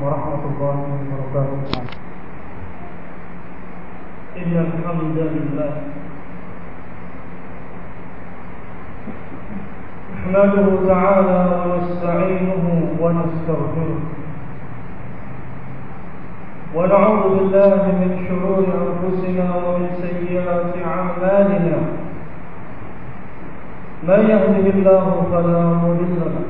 ورحمة الله وبركاته. إن الحمد لله نحمده تعالى ونستعينه ونستغفره. ونعوذ بالله من شرور أنفسنا ومن سيئات أعمالنا. من يهده الله فلا مضل له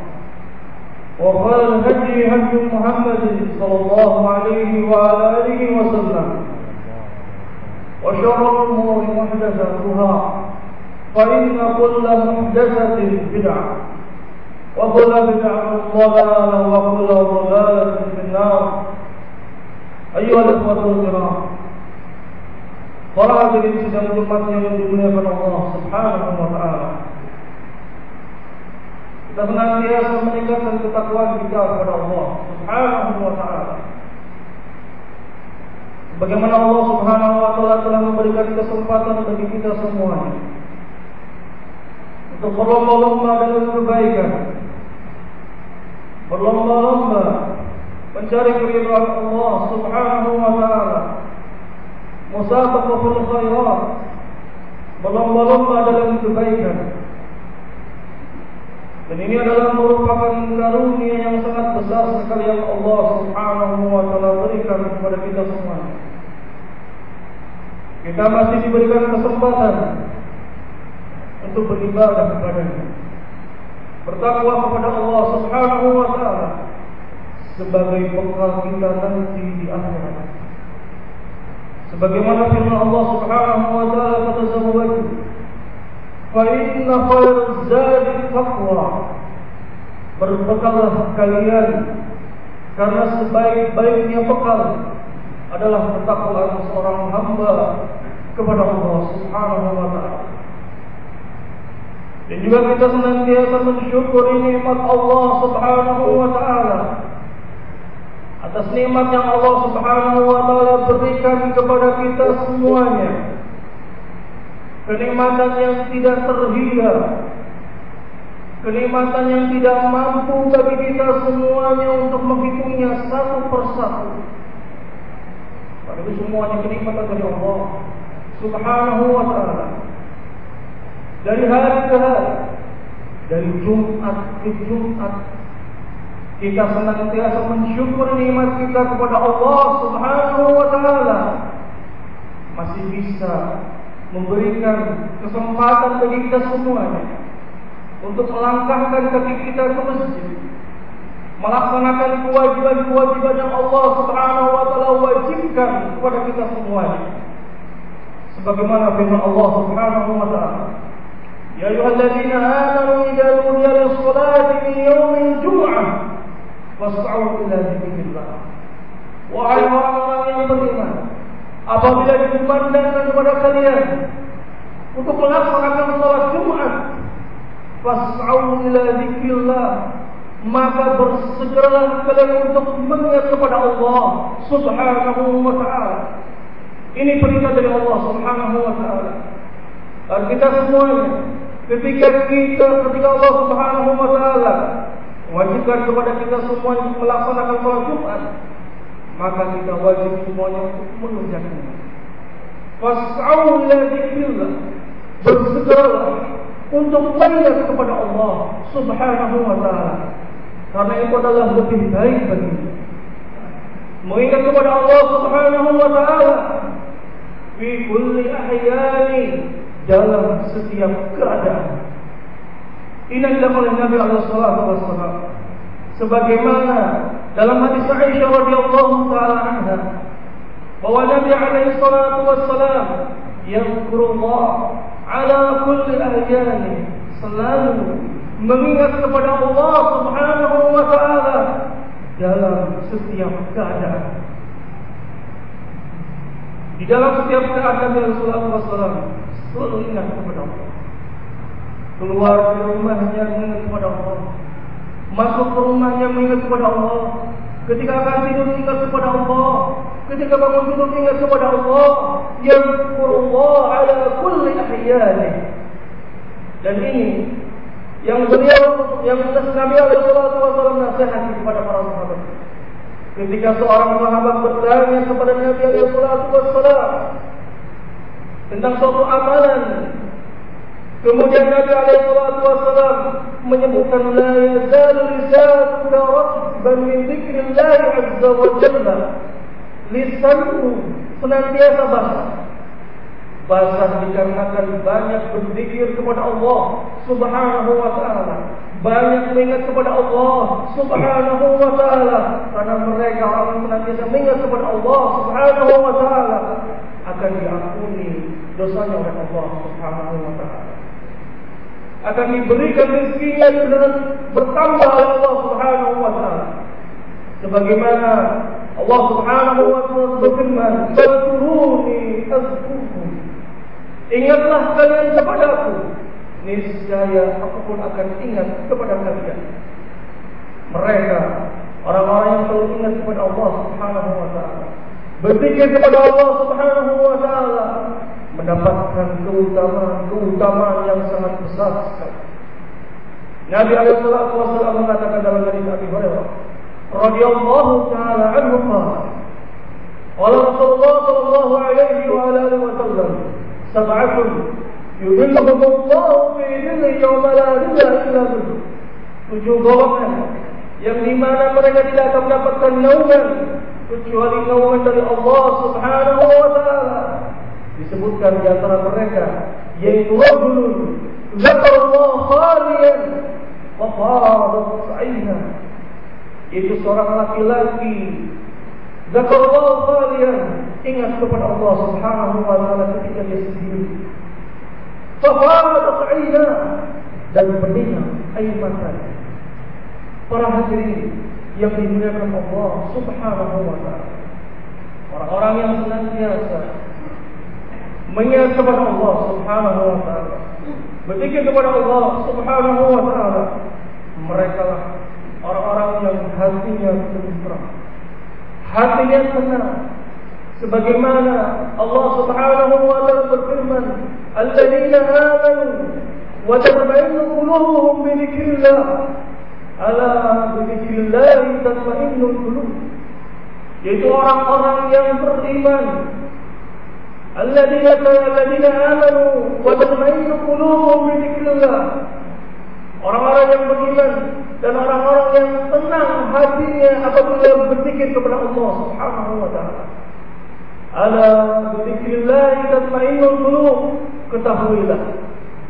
وقال الهدي هدي محمد صلى الله عليه وعلى آله وسلم وشر الأمور محدثاتها فإن كل محدثة بدعة وكل بدعة ضلالة وكل ضلالة في النار Ayo ikhwatul kiram Para hadirin sidang Jumat yang Allah Subhanahu wa taala. Kita senantiasa meningkatkan ketakwaan kita kepada Allah Subhanahu wa taala. Bagaimana Allah Subhanahu wa taala telah memberikan kesempatan bagi kita semuanya untuk berlomba-lomba dalam kebaikan. Berlomba-lomba mencari keridhaan Allah Subhanahu wa taala. Musabaqatul khairat. Berlomba-lomba dalam kebaikan. Dan ini adalah merupakan karunia yang sangat besar sekali yang Allah Subhanahu wa taala berikan kepada kita semua. Kita masih diberikan kesempatan untuk beribadah kepadanya. Bertakwa kepada Allah Subhanahu wa taala sebagai bekal kita nanti di akhirat. Sebagaimana firman Allah Subhanahu wa taala pada zawaj Fa inna khair zadi taqwa. Berbekallah kalian karena sebaik-baiknya bekal adalah ketakwaan seorang hamba kepada Allah Subhanahu wa taala. Dan juga kita senantiasa mensyukuri nikmat Allah Subhanahu wa taala atas nikmat yang Allah Subhanahu wa taala berikan kepada kita semuanya. Kenikmatan yang tidak terhingga. Kenikmatan yang tidak mampu bagi kita semuanya untuk menghitungnya satu persatu. Padahal semuanya kenikmatan dari Allah Subhanahu wa taala. Dari hari ke hari, dari Jumat ke Jumat, kita senantiasa mensyukur nikmat kita kepada Allah Subhanahu wa taala masih bisa memberikan kesempatan bagi kita semuanya untuk melangkahkan kaki kita ke masjid melaksanakan kewajiban-kewajiban yang Allah Subhanahu wa taala wajibkan kepada kita semuanya sebagaimana firman Allah Subhanahu wa taala Ya ayyuhalladzina amanu idza nudiya lis-salati min yaumil jum'ah Was'au ila dzikrillah. Wahai orang-orang yang beriman, apabila dikumandangkan kepada kalian untuk melaksanakan salat Jumat, fas'au ila dzikrillah, maka bersegeralah kalian untuk mengingat kepada Allah Subhanahu wa taala. Ini perintah dari Allah Subhanahu wa taala. Dan kita semuanya ketika kita ketika Allah Subhanahu wa taala wajibkan kepada kita semua untuk melaksanakan sholat Jumat, maka kita wajib semuanya untuk mengerjakannya. Fas'au ila dzikrillah. Bersegeralah untuk mengingat kepada Allah Subhanahu wa taala. Karena itu adalah lebih baik bagi kita. Mengingat kepada Allah Subhanahu wa taala fi kulli ahyani dalam setiap keadaan. Ini adalah oleh Nabi alaihi wasallam. Sebagaimana dalam hadis Aisyah radhiyallahu taala anha bahwa Nabi alaihi salatu wassalam yazkurullah ala kulli ahyani selalu mengingat kepada Allah Subhanahu wa taala dalam setiap keadaan. Di dalam setiap keadaan Rasulullah SAW selalu ingat kepada Allah. Keluar dari rumahnya mengingat kepada Allah. Masuk ke rumahnya mengingat kepada Allah. Ketika akan tidur ingat kepada Allah. Ketika bangun tidur ingat kepada Allah. Yang Allah ala kulli ahyani. Dan ini yang beliau yang Nabi alaihi wasallam nasihat kepada para sahabat. Ketika seorang sahabat bertanya kepada Nabi alaihi wasallam tentang suatu amalan Kemudian Nabi alaihi wasallam menyebutkan la yazalu lisanuka ratban min dzikrillah azza wa jalla. Lisanmu senantiasa basah. Basah dikarenakan banyak berzikir kepada Allah Subhanahu wa taala. Banyak mengingat kepada Allah Subhanahu wa taala karena mereka orang senantiasa mengingat kepada Allah Subhanahu wa taala akan diampuni dosanya oleh Allah Subhanahu wa taala akan diberikan rezekinya dengan bertambah oleh Allah Subhanahu wa taala. Sebagaimana Allah Subhanahu wa taala berfirman, "Fadkuruni azkurkum." Ingatlah kalian kepadaku, niscaya aku pun akan ingat kepada kalian. Mereka orang-orang yang selalu ingat kepada Allah Subhanahu wa taala, berzikir kepada Allah Subhanahu wa taala, mendapatkan keutamaan-keutamaan yang sangat besar sekali. Nabi alaihi wasallam mengatakan dalam hadis Abi Hurairah radhiyallahu taala anhu qala Rasulullah sallallahu alaihi wa alihi wasallam sab'atun yudhilluhum Allah fi yawma la dhilla illa dhilluh tujuh golongan yang di mana mereka tidak akan mendapatkan naungan kecuali naungan dari Allah Subhanahu wa taala. Disebutkan di antara mereka yaitu rajulun zakarullah khalian wa fadat sa'ina itu seorang laki-laki zakarullah khalian ingat kepada Allah Subhanahu wa taala ketika dia sendiri. Fa fadat sa'ina dan berlinang air mata para hadirin yang dimuliakan Allah Subhanahu wa taala orang-orang yang senantiasa mengingat kepada Allah Subhanahu wa taala. Berzikir kepada Allah Subhanahu wa taala. Mereka lah orang-orang yang hatinya tenteram. Hatinya tenang. Sebagaimana Allah Subhanahu wa taala berfirman, "Alladzina amanu wa tatma'innu qulubuhum bi dzikrillah." Ala bi dzikrillah tatma'innul qulub. Yaitu orang-orang yang beriman الذين الذين آمنوا وتطمئن قلوبهم بذكر الله Orang-orang yang beriman dan orang-orang yang tenang hatinya apabila berzikir kepada Allah Subhanahu wa taala. Ala dzikrillah tatmainnul qulub. Ketahuilah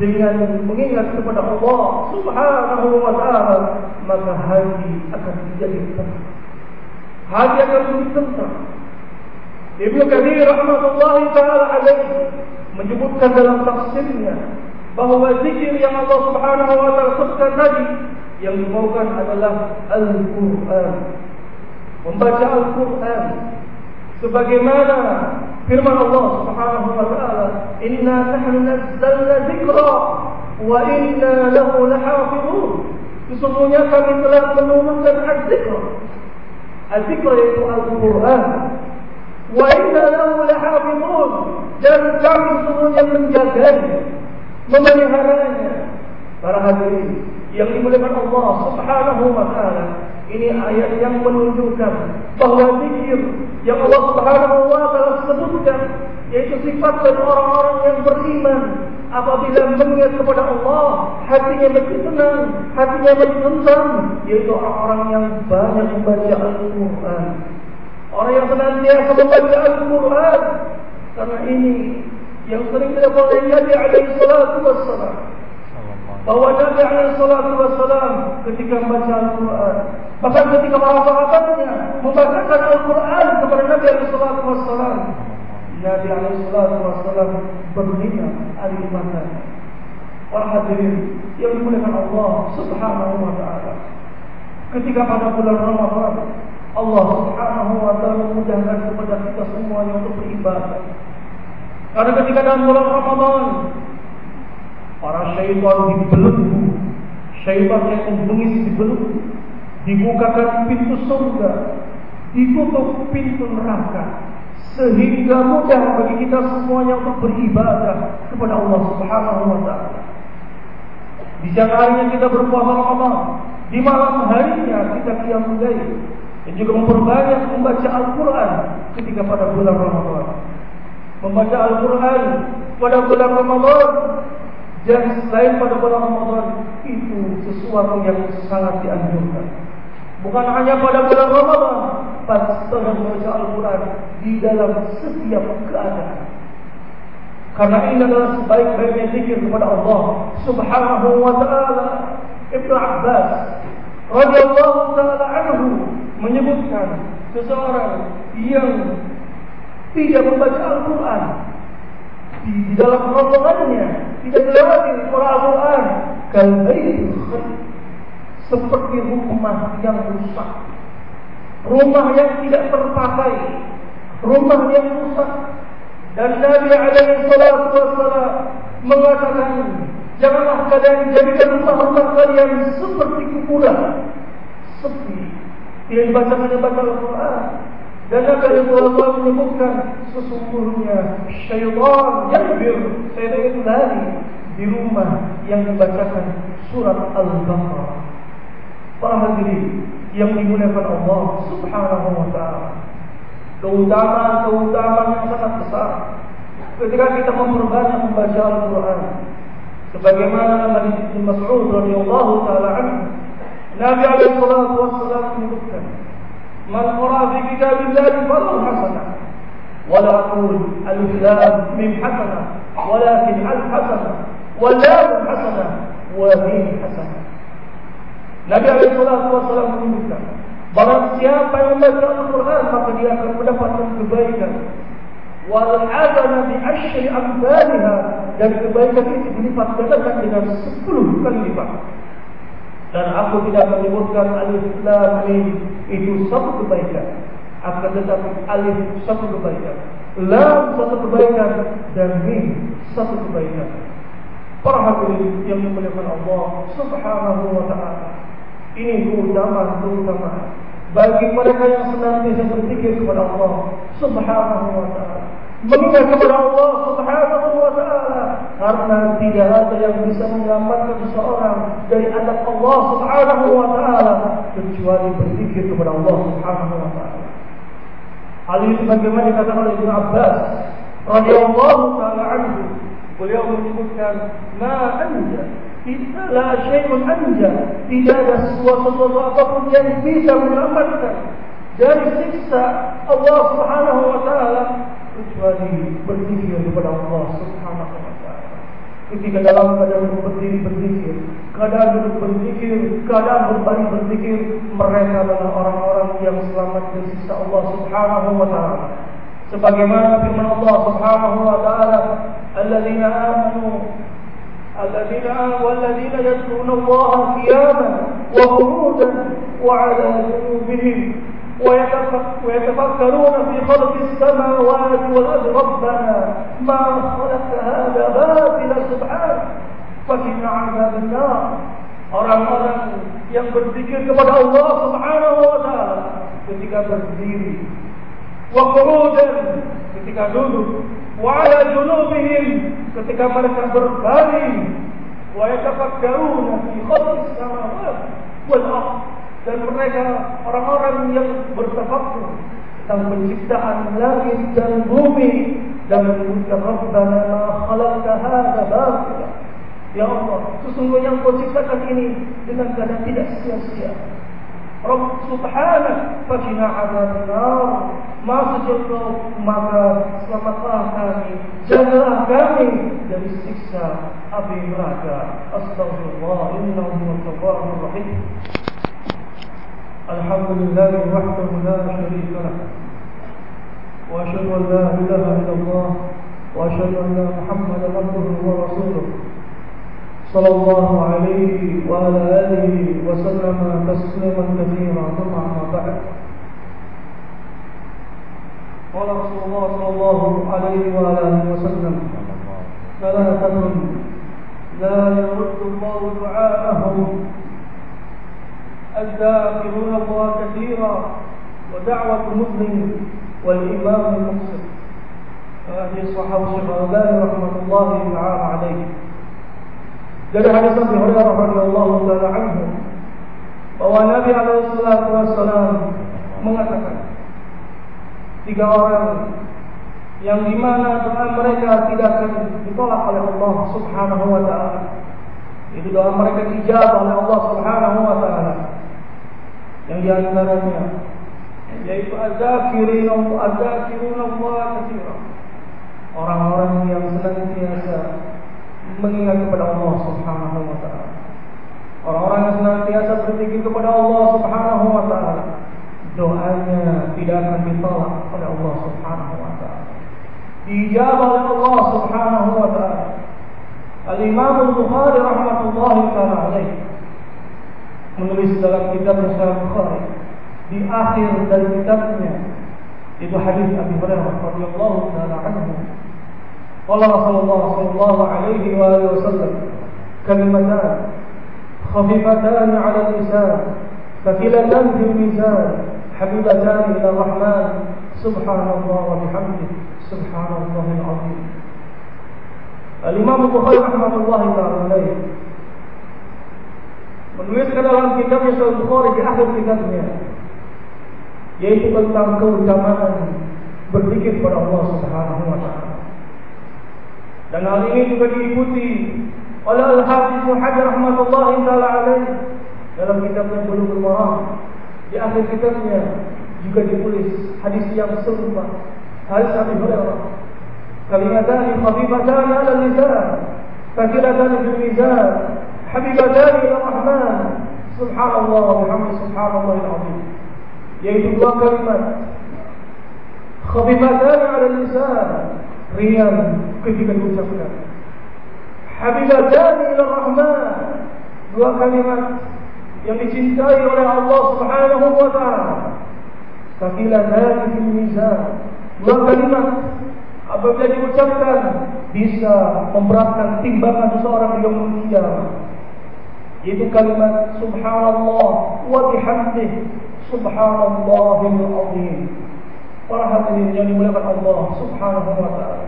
dengan mengingat kepada Allah Subhanahu wa taala maka hati akan menjadi tenang. Hati akan menjadi tenang. Ibnu Katsir rahmatullahi taala alaihi menyebutkan dalam tafsirnya bahawa zikir yang Allah Subhanahu wa taala sebutkan tadi yang dimaukan adalah Al-Qur'an. Membaca Al-Qur'an sebagaimana firman Allah Subhanahu wa taala, "Inna nahnu nazzalna dzikra wa inna lahu lahafizun." Sesungguhnya kami telah menurunkan az-zikr. Az-zikr yaitu Al-Qur'an Wa inna lahu lahafizun dan kami semuanya menjaganya, memeliharanya. Para hadirin yang dimuliakan Allah Subhanahu wa taala, ini ayat yang menunjukkan bahwa zikir yang Allah Subhanahu wa taala sebutkan yaitu sifat dari orang-orang yang beriman. Apabila mengingat kepada Allah hatinya menjadi tenang hatinya menjadi yaitu orang-orang yang banyak membaca Al-Quran. Orang yang senantiasa membaca Al-Quran. Karena ini yang sering kita boleh Nabi alaihi salatu wassalam. Bahwa Nabi alaihi salatu wassalam ketika membaca bahkan ketika para sahabatnya membacakan Al-Quran kepada Nabi alaihi salatu wassalam Nabi SAW berbina alif mata. Para hadirin yang dimuliakan Allah Subhanahu wa taala. Ketika pada bulan Ramadan Allah Subhanahu wa taala memudahkan kepada kita semuanya untuk beribadah. Karena ketika dalam bulan Ramadan para syaitan dibelenggu, syaitan yang membengis dibelenggu, dibukakan pintu surga, ditutup pintu neraka, sehingga mudah bagi kita semuanya untuk beribadah kepada Allah Subhanahu wa taala. Di siang harinya kita berpuasa Ramadan, di malam harinya kita qiyamul lail dan juga memperbanyak membaca Al-Qur'an ketika pada bulan Ramadan. Membaca Al-Qur'an pada bulan Ramadan dan selain pada bulan Ramadan itu sesuatu yang sangat dianjurkan. Bukan hanya pada bulan Ramadan, pasti membaca Al-Quran di dalam setiap keadaan. Karena ini adalah sebaik-baiknya zikir kepada Allah Subhanahu wa taala. Ibnu Abbas radhiyallahu taala anhu menyebutkan seseorang yang tidak membaca Al-Quran di, dalam rombongannya tidak dilewati Al-Quran kalbaitul seperti rumah yang rusak, rumah yang tidak terpakai, rumah yang rusak. Dan Nabi alaihi salatu wassalam mengatakan, janganlah kalian jadikan rumah-rumah kalian seperti kuburan, sepi. Tidak dibaca baca Al-Quran. Dan Nabi SAW menyebutkan sesungguhnya syaitan yadbir, syaitan itu lari di rumah yang membacakan surat Al-Baqarah. Para hadirin yang dimuliakan Allah Subhanahu wa taala. Keutamaan-keutamaan yang sangat besar ketika kita memperbanyak membaca Al-Qur'an. Sebagaimana hadis Ibnu Mas'ud radhiyallahu taala anhu, Nabi alaihi salatu wassalam menyebutkan, "Man qara fi kitabillah falahu hasanah." ولا أقول ألف لام ميم حسنة ولكن ألف حسنة ولام حسنة وميم حسنة Nabi SAW menyebutkan Barang siapa yang membaca Al-Quran Maka dia akan mendapatkan kebaikan. Wal adana bi asyri amdaliha Dan kebaikan itu dilipat gandakan dengan sepuluh kali lipat. Dan aku tidak menyebutkan alif lam mim Itu satu kebaikan. Akan tetapi alif satu kebaikan Lam satu kebaikan Dan mim satu kebaikan. Para hadirin yang dimuliakan Allah Subhanahu wa ta'ala Ini keutamaan-keutamaan bagi mereka yang senantiasa berzikir kepada Allah Subhanahu wa taala. Mengingat kepada Allah Subhanahu wa taala karena tidak ada yang bisa menyelamatkan seseorang dari adab Allah Subhanahu wa taala kecuali berzikir kepada Allah Subhanahu wa taala. Hal ini sebagaimana dikatakan oleh Ibnu Abbas radhiyallahu taala anhu beliau menyebutkan ma anja ada syai'un anja tidak ada sesuatu apa pun yang bisa menyelamatkan dari siksa Allah Subhanahu wa taala kecuali berzikir kepada Allah Subhanahu wa taala. Ketika dalam keadaan berdiri berzikir keadaan duduk berzikir keadaan berbaring berzikir mereka adalah orang-orang yang selamat dari siksa Allah Subhanahu wa taala. Sebagaimana firman Allah Subhanahu wa taala alladzina amanu الذين والذين يذكرون الله قياما وقعودا وعلى جنوبهم ويتفكرون في خلق السماوات والأرض ربنا ما خلقت هذا باطلا سبحانك فقنا عذاب النار. orang-orang yang berzikir kepada Allah Subhanahu wa taala ketika berdiri. wa qu'udan ketika duduk. wa ala junubihim ketika mereka berbaring wa yatafakkaruna fi khalqis samawati wal ardh dan mereka orang-orang yang bertafakkur tentang penciptaan langit dan bumi dan menyebutkan Rabbana ma khalaqta hadza batila Ya Allah, sesungguhnya engkau ciptakan ini dengan keadaan tidak sia-sia. رب سبحانه فجنا عذاب النار. ما سجدت ما سلطاه كامي جلاه كامي دم السكسة أبي مراكا أستغفر الله إنه هو الكبار الرحيم. الحمد لله وحده لا شريك له. وأشهد أن لا إله إلا الله. وأشهد أن محمدا عبده ورسوله. صلى الله عليه وعلى آله وسلم تسليما كثيرا ثم أما بعد. قال رسول الله صلى الله عليه وعلى آله وسلم ثلاثة لا يرد الله دعاءهم الذاكرون الله كثيرا ودعوة مسلم والإمام المقصد. هذه الصحابة الشيخ رحمة الله تعالى عليه Dari hadis Nabi Hurairah radhiyallahu taala anhu bahwa Nabi alaihi wasallam mengatakan tiga orang yang di mana doa mereka tidak akan ditolak oleh Allah Subhanahu wa taala. Itu doa mereka dijawab oleh Allah Subhanahu wa taala. Yang di antaranya yaitu azakirin azakirun Allah katsira. Orang-orang yang senantiasa mengingat kepada Allah Subhanahu wa taala. Orang-orang yang senantiasa berzikir kepada Allah Subhanahu wa taala, doanya tidak akan ditolak oleh Allah Subhanahu wa taala. Dijawab oleh Allah Subhanahu wa taala. Al-Imam Al-Bukhari rahmatullahi taala alaih menulis dalam kitab Sahih Bukhari di akhir dari kitabnya itu hadis Abi Hurairah radhiyallahu taala anhu قال رسول الله صلى الله عليه وآله وسلم كلمتان خفيفتان على اللسان ثقيلتان في الميزان حبيبتان إلى الرحمن سبحان الله وبحمده سبحان الله العظيم الإمام البخاري رحمه الله تعالى menuliskan dalam kitabnya Sahih Bukhari di akhir kitabnya yaitu tentang keutamaan berzikir kepada Allah Subhanahu wa taala. dan hal ini juga diikuti oleh Al-Hafiz Muhammad rahmatullah taala alaih dalam kitabnya Bulughul Maram. Di akhir kitabnya juga ditulis hadis yang serupa. Hadis Abi Hurairah. Kalimatan khafifatan 'ala lisan, thaqilatan fil mizan, habibatan ila Rahman. Subhanallah wa bihamdihi subhanallahil azim. Yaitu dua kalimat khafifatan 'ala lisan, ringan ketika diucapkan. Habibatan ila Rahman. Dua kalimat yang dicintai oleh Allah Subhanahu wa taala. Thaqilatan fil mizan. Dua kalimat apabila diucapkan bisa memberatkan timbangan seseorang yaumul qiyamah. Yaitu kalimat subhanallah wa bihamdih subhanallahil azim. Para hadirin yang dimuliakan Allah Subhanahu wa taala.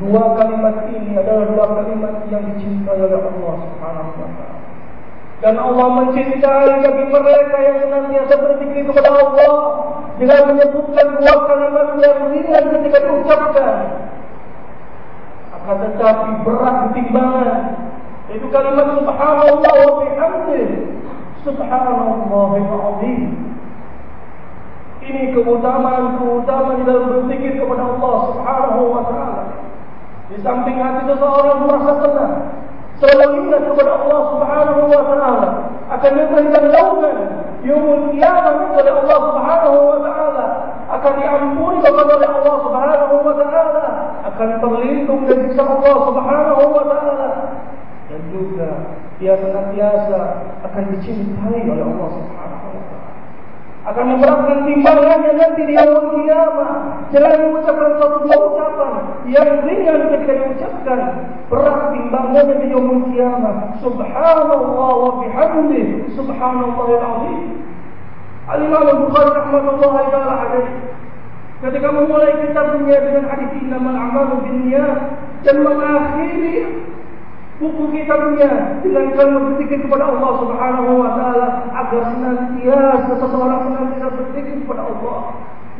Dua kalimat ini adalah dua kalimat yang dicintai oleh Allah Subhanahu wa. Dan Allah mencintai bagi mereka yang senantiasa berzikir kepada Allah dengan menyebutkan dua kalimat yang ringan ketika diucapkan. Akan tetapi berat timbangan. Itu kalimat subhanallah wa bihamdih. Subhanallahil azim. Ini keutamaan-keutamaan dalam berzikir kepada Allah Subhanahu wa taala. Di samping hati seseorang merasa tenang, selalu ingat kepada Allah Subhanahu wa taala akan memberikan naungan yaumul qiyamah oleh Allah Subhanahu wa taala akan diampuni kepada Allah Subhanahu wa taala akan terlindung dari siksa Allah Subhanahu wa taala dan juga dia senantiasa akan dicintai oleh Allah Subhanahu akan memberatkan timbangannya nanti di yaumul kiamat. Jangan mengucapkan suatu dua ucapan yang ringan ketika diucapkan berat timbangannya di yaumul kiamat. Subhanallah wa bihamdih. Subhanallahil azim. Al-Imam Al-Bukhari rahmatullahi taala alaih Ketika memulai kitabnya dengan hadis innamal a'malu binniyat dan mengakhiri buku kitabnya dengan kalimat berzikir kepada Allah Subhanahu wa taala agar senantiasa seseorang senantiasa berzikir kepada Allah.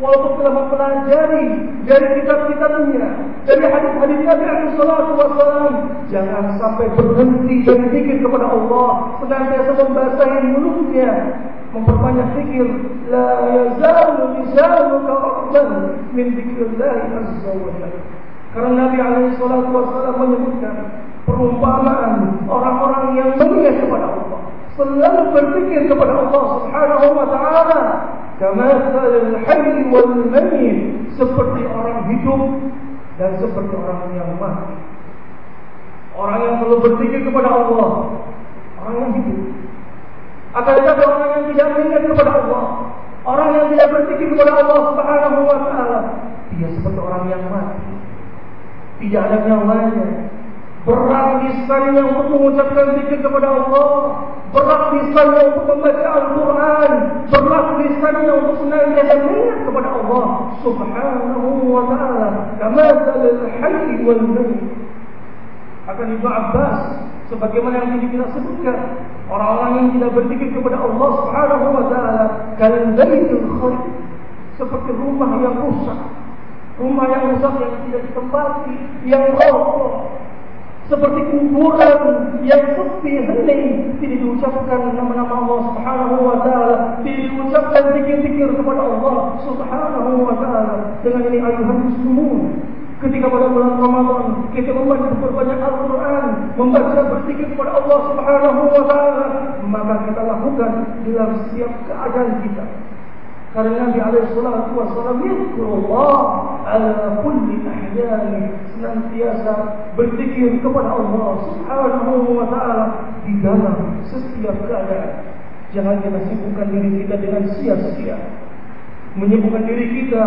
Walaupun telah mempelajari dari kitab-kitabnya dari hadis-hadis Nabi alaihi salatu wasallam jangan sampai berhenti dari zikir kepada Allah senantiasa membasahi mulutnya memperbanyak zikir la yazalu lisanuka rabban min zikrillah azza wa jalla. Karena Nabi alaihi salatu wasallam menyebutkan perumpamaan orang-orang yang mengingat kepada Allah. Selalu berzikir kepada Allah Subhanahu wa taala kamathal hayy wal seperti orang hidup dan seperti orang yang mati. Orang yang selalu berzikir kepada Allah orang yang hidup. Akan tetapi orang yang tidak mengingat kepada Allah orang yang tidak berzikir kepada Allah Subhanahu wa taala dia seperti orang yang mati. Tidak ada nyawanya Berat lisannya untuk mengucapkan zikir kepada Allah. Berat lisannya untuk membaca Al-Quran. Berat lisannya untuk senantiasa mengingat kepada Allah. Subhanahu wa ta'ala. Kama dalil hayy wal Akan Ibn Abbas Sebagaimana yang tadi kita sebutkan Orang-orang yang tidak berzikir kepada Allah Subhanahu wa ta'ala Kalbaitul khair Seperti rumah yang rusak. Rumah yang rusak yang tidak ditempati Yang roboh seperti kuburan yang sepi hening tidak diucapkan nama-nama Allah Subhanahu wa taala. Tidak diucapkan zikir-zikir kepada Allah Subhanahu wa taala. Dengan ini ayuhan muslimun ketika pada bulan Ramadan kita membaca berbanyak Al-Quran membaca berzikir kepada Allah Subhanahu wa taala maka kita lakukan dalam setiap keadaan kita. Karena Nabi alaihi salatu wasallam yadhkurullah ala kulli ahyani senantiasa berzikir kepada Allah Subhanahu wa taala di dalam setiap keadaan. Jangan kita sibukkan diri kita dengan sia-sia. Menyibukkan diri kita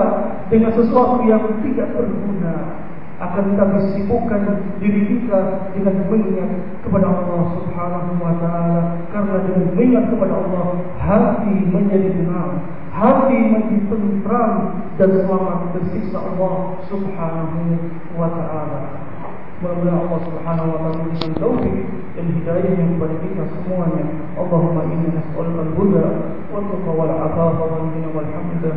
dengan sesuatu yang tidak berguna. Akan kita sibukkan diri kita dengan mengingat kepada Allah Subhanahu wa taala. Karena dengan mengingat kepada Allah hati menjadi tenang hati menjadi tentram dan selamat bersiksa Allah Subhanahu wa taala. Mudah-mudahan Allah Subhanahu wa taala memberikan taufik dan yang kepada kita semuanya. Allahumma inna nas'aluka al-huda wa taqwa wal afafa wal ghina wal hamda